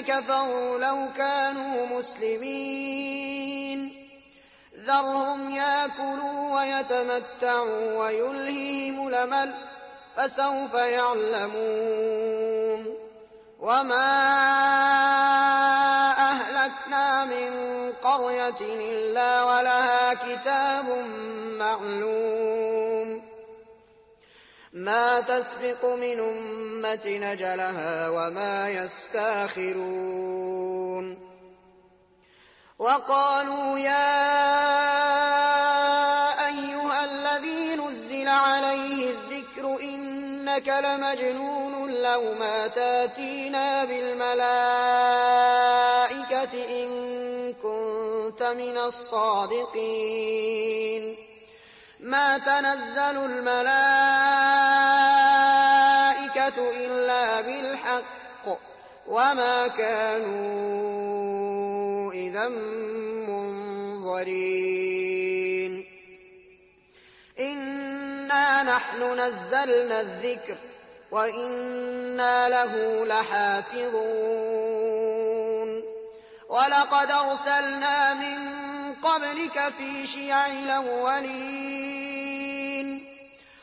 كفروا لو كانوا مسلمين. ذرهم ياكلوا ويتمتعوا ويلههم الأمل فسوف يعلمون. وما أهلكنا من قرية إلا ولها كتاب معلوم. ما تسبق من أمة نجلها وما يستاخرون. وقالوا يا أيها الذي نزل عليه الذكر إنك لمجنون لو ما تاتينا بالملائكة إن كنت من الصادقين. ما تنزل الملائكة إلا بالحق وما كانوا إذا منظرين. إنا نحن نزلنا الذكر وإنا له لحافظون. ولقد أرسلنا من قبلك في شيع الأولين.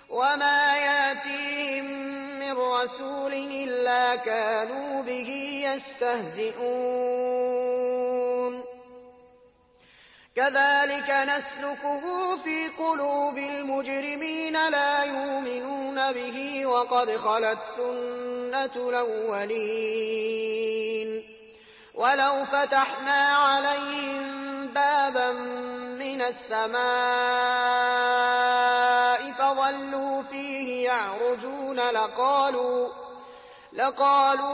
وما يأتيهم من رسول إلا كانوا به يستهزئون. كذلك نسلكه في قلوب المجرمين لا يؤمنون به وقد خلت سنة الأولين. ولو فتحنا عليهم بابا من السماء فظلوا فيه يعرجون لقالوا لقالوا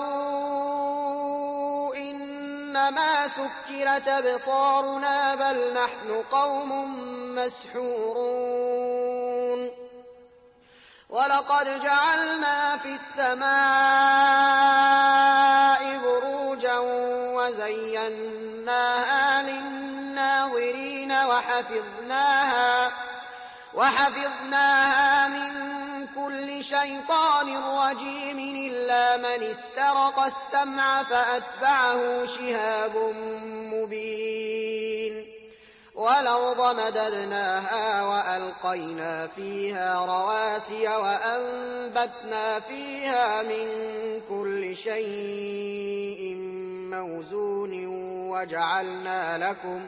إنما سكرت أبصارنا بل نحن قوم مسحورون ولقد جعلنا في السماء بروجا وزيناها وحفظناها وحفظناها من كل شيطان رجيم إلا من استرق السمع فأتبعه شهاب مبين. والأرض مددناها وألقينا فيها رواسي وأنبتنا فيها من كل شيء موزون وجعلنا لكم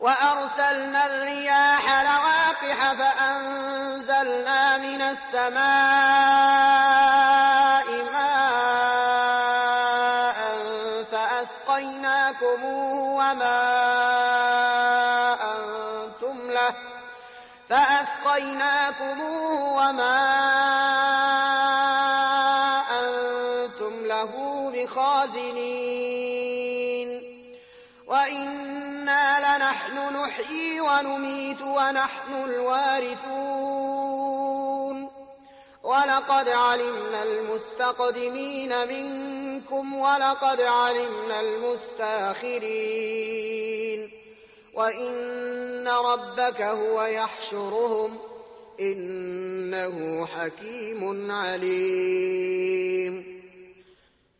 وأرسلنا الرياح لواقح فأنزلنا من السماء ماء فأسقيناكموه وما أنتم له فأسقيناكموه وما أنتم ونميت ونحن الوارثون. ولقد علمنا المستقدمين منكم ولقد علمنا المستاخرين. وإن ربك هو يحشرهم إنه حكيم عليم.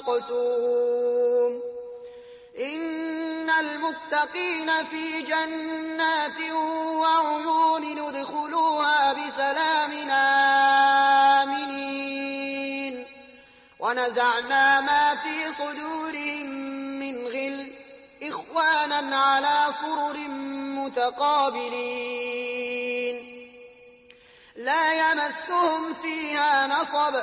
مَّقْسُومٌ. إِنَّ الْمُتَّقِينَ فِي جَنَّاتٍ وَعُيُونٍ ادْخُلُوهَا بِسَلَامٍ آمِنِينَ. وَنَزَعْنَا مَا فِي صُدُورِهِم مِّنْ غِلٍّ إِخْوَانًا عَلَىٰ سُرُرٍ مُّتَقَابِلِينَ. لَا يَمَسُّهُمْ فِيهَا نَصَبٌ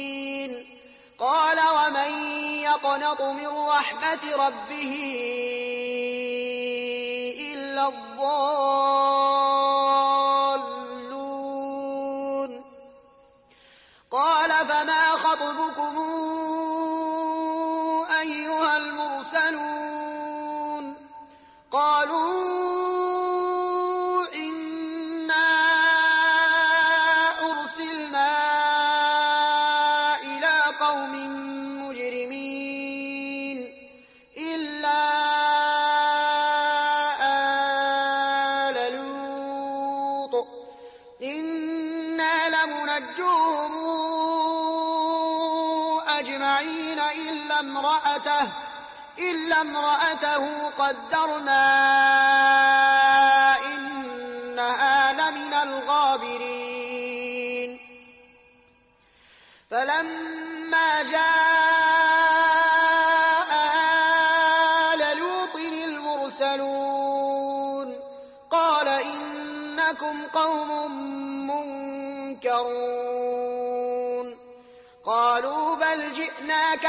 قَالَ وَمَن يَقْنَطُ مِن رَّحْمَةِ رَبِّهِ إِلَّا الضَّالُّونَ قَالَ فَمَا خَطْبُكُمْ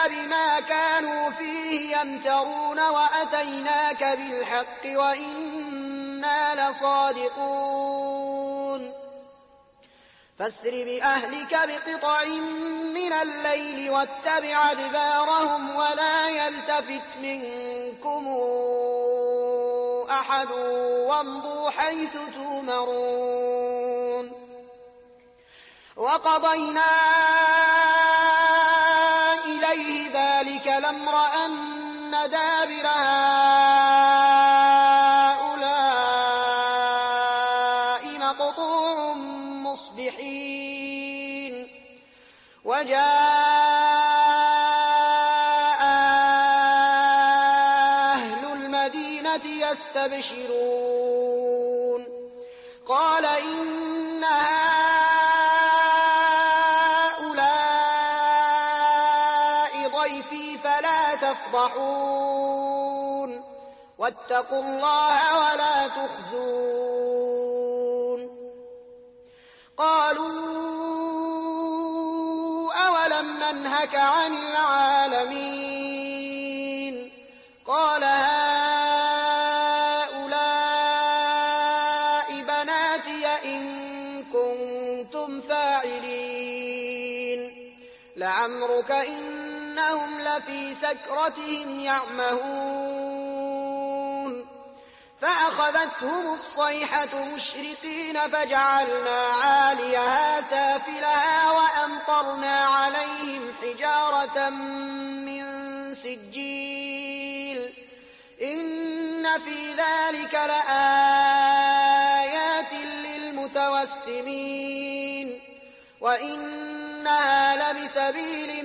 بما كانوا فيه يمترون وأتيناك بالحق وإنا لصادقون. فاسر بأهلك بقطع من الليل واتبع أدبارهم ولا يلتفت منكم أحد وامضوا حيث تؤمرون. وقضينا ذلك الأمر أن دابر هؤلاء مقطوع مصبحين. وجاء أهل المدينة يستبشرون. قال إن فلا تفضحون. واتقوا الله ولا تخزون. قالوا أولم ننهك عن العالمين؟ سكرتهم يعمهون فأخذتهم الصيحة مشرقين فجعلنا عاليها سافلها وأمطرنا عليهم حجارة من سجيل إن في ذلك لآيات للمتوسمين وإنها لبسبيل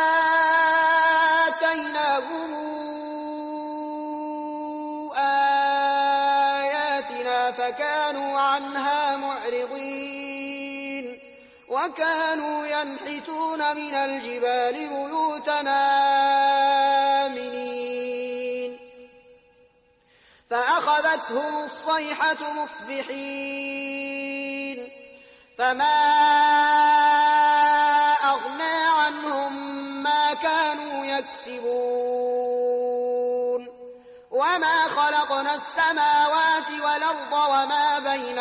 فكانوا عنها معرضين وكانوا ينحتون من الجبال بيوتنا آمنين. فأخذتهم الصيحة مصبحين. فما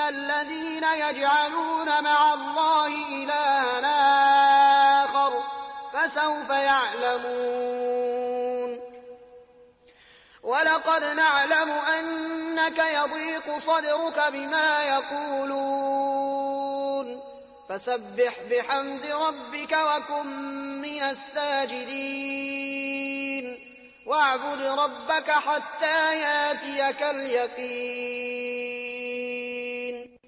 الذين يجعلون مع الله إلها آخر فسوف يعلمون. ولقد نعلم أنك يضيق صدرك بما يقولون. فسبح بحمد ربك وكن من الساجدين. واعبد ربك حتى ياتيك اليقين.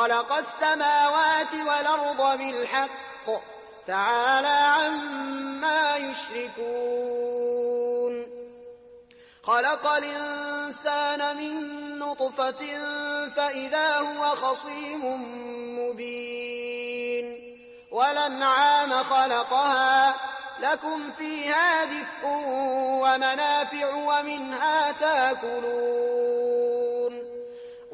خلق السماوات والأرض بالحق. تعالى عما يشركون. خلق الإنسان من نطفة فإذا هو خصيم مبين. والأنعام خلقها. لكم فيها دفء ومنافع ومنها تاكلون.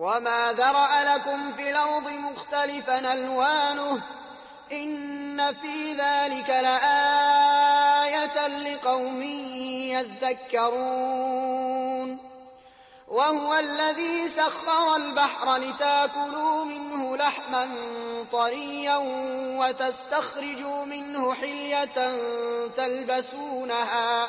وما ذرأ لكم في الأرض مختلفا ألوانه إن في ذلك لآية لقوم يذكرون وهو الذي سخر البحر لتاكلوا منه لحما طريا وتستخرجوا منه حلية تلبسونها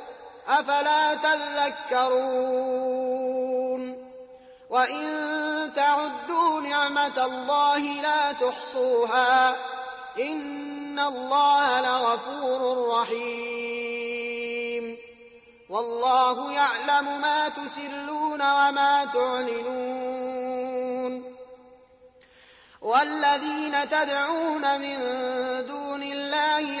أفلا تذكرون وإن تعدوا نعمة الله لا تحصوها إن الله لغفور رحيم والله يعلم ما تسرون وما تعلنون والذين تدعون من دون الله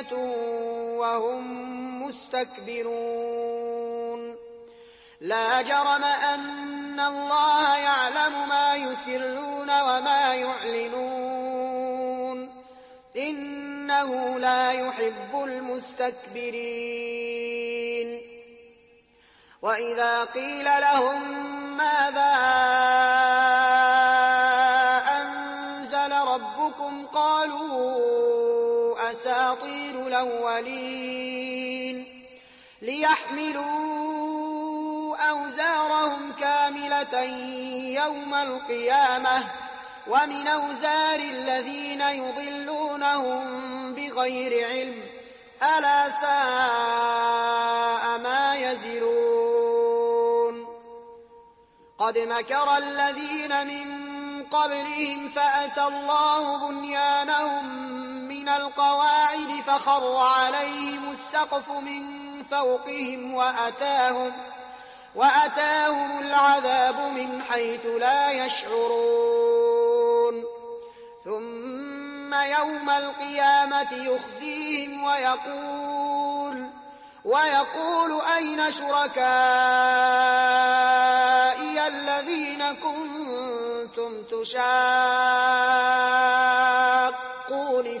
منكرة وهم مستكبرون لا جرم أن الله يعلم ما يسرون وما يعلنون إنه لا يحب المستكبرين وإذا قيل لهم ماذا الأولين. ليحملوا أوزارهم كاملة يوم القيامة. ومن أوزار الذين يضلونهم بغير علم. ألا ساء ما يزرون. قد مكر الذين من قبلهم فأتى الله بنيانهم من القواعد فخر عليهم السقف من فوقهم وأتاهم وأتاهم العذاب من حيث لا يشعرون. ثم يوم القيامة يخزيهم ويقول ويقول أين شركائي الذين كنتم تشاقون قال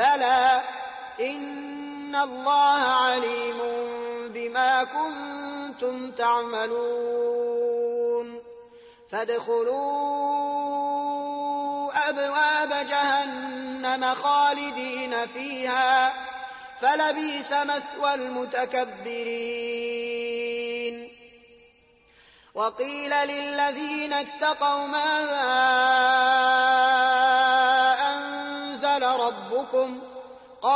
بلى إن الله عليم بما كنتم تعملون فادخلوا أبواب جهنم خالدين فيها فلبيس مثوى المتكبرين وقيل للذين اتقوا ماذا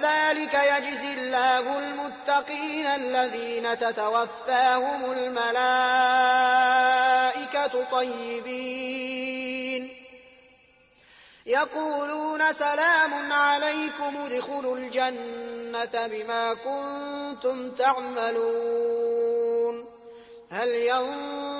كذلك يجزي الله المتقين الذين تتوفاهم الملائكة طيبين. يقولون سلام عليكم ادخلوا الجنة بما كنتم تعملون. هل ينظرون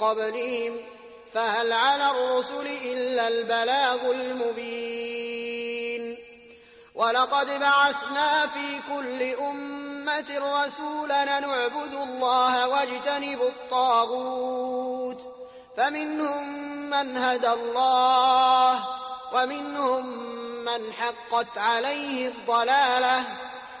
قبلهم فهل على الرسل إلا البلاغ المبين؟ ولقد بعثنا في كل أمة رسولا نعبد الله واجتنب الطاغوت فمنهم من هدى الله ومنهم من حقت عليه الضلالة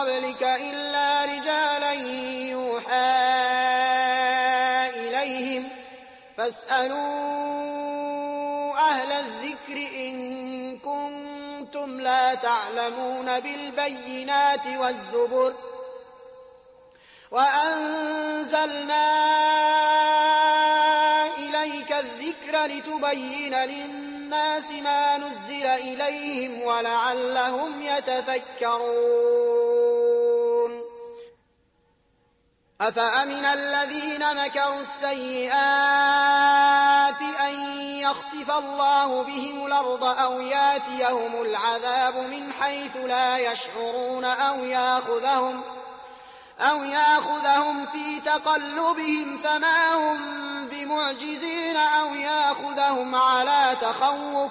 قبلك إلا رجالا يوحى إليهم. فاسألوا أهل الذكر إن كنتم لا تعلمون بالبينات والزبر. وأنزلنا إليك الذكر لتبين للناس ما نزل إليهم ولعلهم يتفكرون. أفأمن الذين مكروا السيئات أن يخسف الله بهم الأرض أو ياتيهم العذاب من حيث لا يشعرون أو يأخذهم أو ياخذهم في تقلبهم فما هم بمعجزين أو ياخذهم على تخوف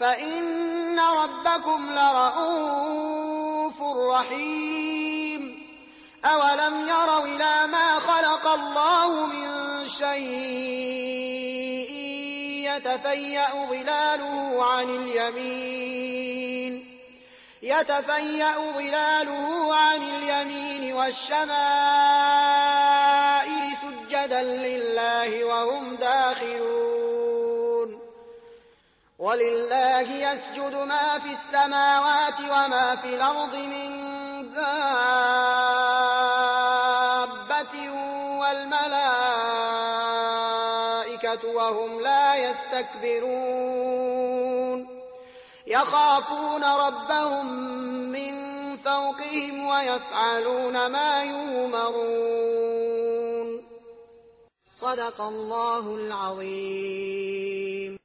فإن ربكم لرءوف رحيم أولم يروا إلى ما خلق الله من شيء يتفيأ ظلاله عن اليمين يتفيأ ظلاله عن اليمين والشمائل سجدا لله وهم داخلون. ولله يسجد ما في السماوات وما في الأرض من دابة والملائكة وهم لا يستكبرون. يخافون ربهم من فوقهم ويفعلون ما يؤمرون. صدق الله العظيم.